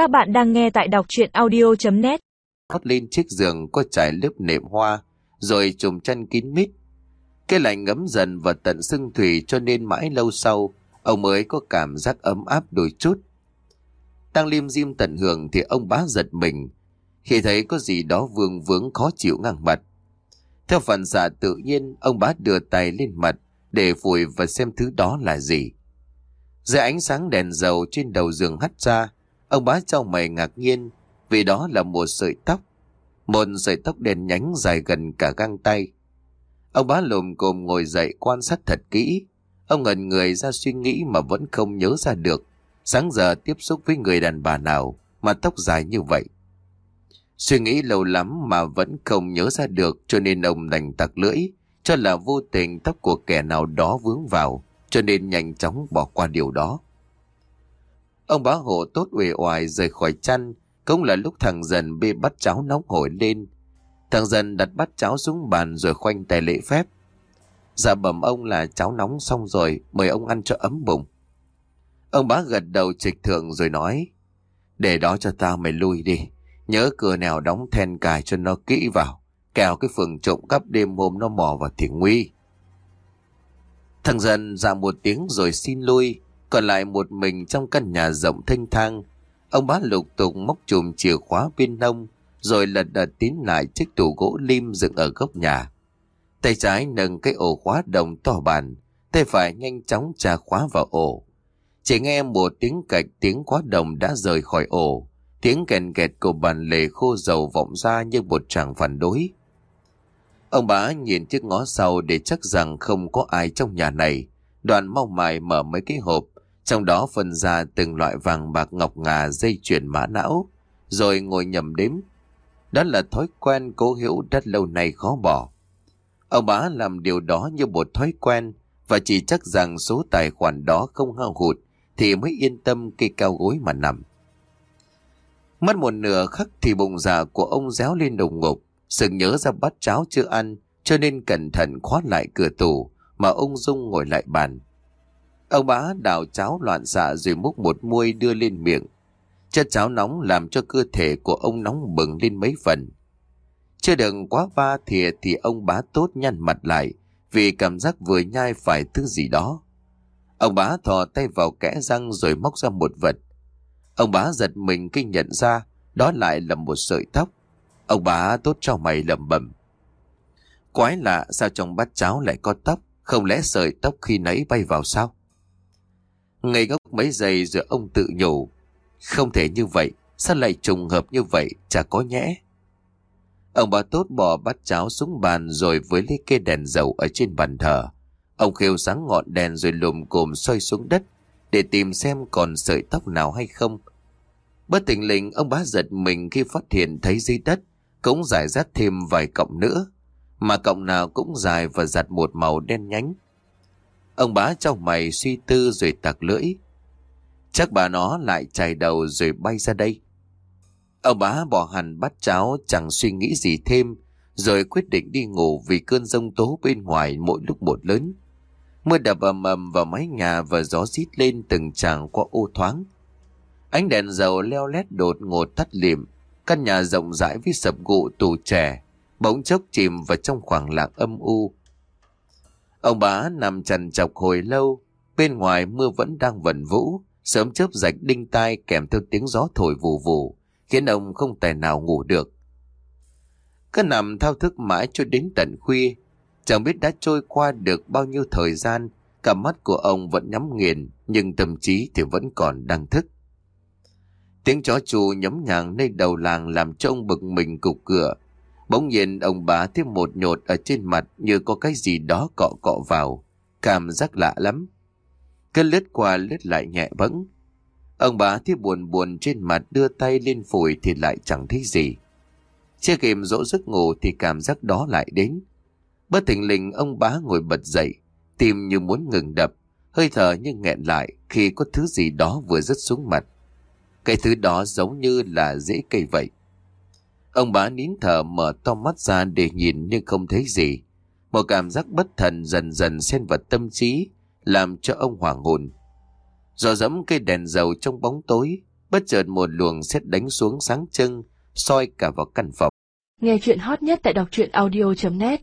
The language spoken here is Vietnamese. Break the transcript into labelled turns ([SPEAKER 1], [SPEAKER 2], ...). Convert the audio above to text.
[SPEAKER 1] Các bạn đang nghe tại đọc chuyện audio.net
[SPEAKER 2] hót lên chiếc giường có trải lớp nệm hoa, rồi trùm chăn kín mít. Cái lạnh ngấm dần vào tận xương thủy cho nên mãi lâu sau, ông mới có cảm giác ấm áp đôi chút. Đang liêm diêm tận hưởng thì ông bá giật mình, khi thấy có gì đó vương vướng khó chịu ngang mặt. Theo phản xạ tự nhiên, ông bá đưa tay lên mặt để phủi và xem thứ đó là gì. Dưới ánh sáng đèn dầu trên đầu giường hắt ra, ông bá trao mày ngạc nhiên vì đó là một sợi tóc. Một sợi tóc đen nhánh dài gần cả găng tay. Ông bá lùm cồm ngồi dậy quan sát thật kỹ. Ông ngẩn người ra suy nghĩ mà vẫn không nhớ ra được. Sáng giờ tiếp xúc với người đàn bà nào mà tóc dài như vậy. Suy nghĩ lâu lắm mà vẫn không nhớ ra được cho nên ông đành tặc lưỡi, cho là vô tình tóc của kẻ nào đó vướng vào, cho nên nhanh chóng bỏ qua điều đó. Ông bá hộ tốt uể oải rời khỏi chăn, cũng là lúc thằng dần bê bắt cháo nóng hổi lên. Thằng dần đặt bắt cháo xuống bàn rồi khoanh tay lễ phép. Dạ bẩm ông là cháo nóng xong rồi, mời ông ăn cho ấm bụng. Ông bá gật đầu trịch thượng rồi nói, để đó cho tao mày lui đi, nhớ cửa nào đóng then cài cho nó kỹ vào, kèo cái phường trộm cắp đêm hôm nó mò vào thì nguy. Thằng dần dạ một tiếng rồi xin lui, còn lại một mình trong căn nhà rộng thanh thang. Ông bá lục tục móc chùm chìa khóa bên nông, rồi lật đật tiến lại chiếc tủ gỗ lim dựng ở góc nhà. Tay trái nâng cái ổ khóa đồng to bàn, tay phải nhanh chóng trà khóa vào ổ. Chỉ nghe một tiếng cạch tiếng khóa đồng đã rời khỏi ổ, tiếng kèn kẹt của bàn lề khô dầu vọng ra như một tràng phản đối. Ông bá nhìn chiếc ngó sau để chắc rằng không có ai trong nhà này, đoàn mau mài mở mấy cái hộp, trong đó phân ra từng loại vàng bạc ngọc ngà dây chuyền mã não, rồi ngồi nhầm đếm. Đó là thói quen cố hữu rất lâu nay khó bỏ. Ông bá làm điều đó như một thói quen và chỉ chắc rằng số tài khoản đó không hao hụt thì mới yên tâm cây cao gối mà nằm. Mất một nửa khắc thì bụng dạ của ông réo lên đồng ngục, sừng nhớ ra bát cháo chưa ăn cho nên cẩn thận khóa lại cửa tủ mà ông Dung ngồi lại bàn. Ông bá đào cháo loạn xạ rồi múc một muôi đưa lên miệng. Chất cháo nóng làm cho cơ thể của ông nóng bừng lên mấy phần. Chưa đừng quá va thìa thì ông bá tốt nhăn mặt lại vì cảm giác vừa nhai phải thứ gì đó. Ông bá thò tay vào kẽ răng rồi móc ra một vật. Ông bá giật mình khi nhận ra đó lại là một sợi tóc. Ông bá tốt cho mày lầm bầm. Quái lạ sao trong bát cháo lại có tóc, không lẽ sợi tóc khi nãy bay vào sao? Ngây ngốc mấy giây rồi ông tự nhủ. Không thể như vậy, sao lại trùng hợp như vậy, chả có nhẽ. Ông bà tốt bỏ bát cháo xuống bàn rồi với lấy cây đèn dầu ở trên bàn thờ. Ông khêu sáng ngọn đèn rồi lùm cồm xoay xuống đất để tìm xem còn sợi tóc nào hay không. Bất tình lình ông bá giật mình khi phát hiện thấy dưới đất cũng giải rác thêm vài cọng nữa. Mà cọng nào cũng dài và giặt một màu đen nhánh. Ông bá trong mày suy tư rồi tặc lưỡi. Chắc bà nó lại chài đầu rồi bay ra đây. Ông bá bỏ hẳn bắt cháo chẳng suy nghĩ gì thêm, rồi quyết định đi ngủ vì cơn rông tố bên ngoài mỗi lúc một lớn. Mưa đập ầm ầm vào mái nhà và gió rít lên từng tràng qua ô thoáng. Ánh đèn dầu leo lét đột ngột tắt liệm, căn nhà rộng rãi với sập gụ tù trẻ, bỗng chốc chìm vào trong khoảng lặng âm u. Ông bá nằm trần chọc hồi lâu, bên ngoài mưa vẫn đang vẩn vũ, sớm chớp rạch đinh tai kèm theo tiếng gió thổi vù vù, khiến ông không tài nào ngủ được. Cứ nằm thao thức mãi cho đến tận khuya, chẳng biết đã trôi qua được bao nhiêu thời gian, cả mắt của ông vẫn nhắm nghiền, nhưng tâm trí thì vẫn còn đang thức. Tiếng chó chù nhấm nhàng nơi đầu làng làm cho ông bực mình cục cửa. Bỗng nhiên ông bá thêm một nhột ở trên mặt như có cái gì đó cọ cọ vào. Cảm giác lạ lắm. Cứ lướt qua lướt lại nhẹ bẫng. Ông bá thấy buồn buồn trên mặt đưa tay lên phổi thì lại chẳng thấy gì. Chưa kịp dỗ giấc ngủ thì cảm giác đó lại đến. Bất thình lình ông bá ngồi bật dậy, tim như muốn ngừng đập, hơi thở như nghẹn lại khi có thứ gì đó vừa rớt xuống mặt. Cái thứ đó giống như là rễ cây vậy. Ông bá nín thở mở to mắt ra để nhìn nhưng không thấy gì. Một cảm giác bất thần dần dần xen vào tâm trí, làm cho ông hoảng hồn. Do dẫm cây đèn dầu trong bóng tối, Bất chợt một luồng xét đánh xuống sáng trưng, soi cả vào căn phòng.
[SPEAKER 3] Nghe chuyện hot nhất tại đọc truyện audio.net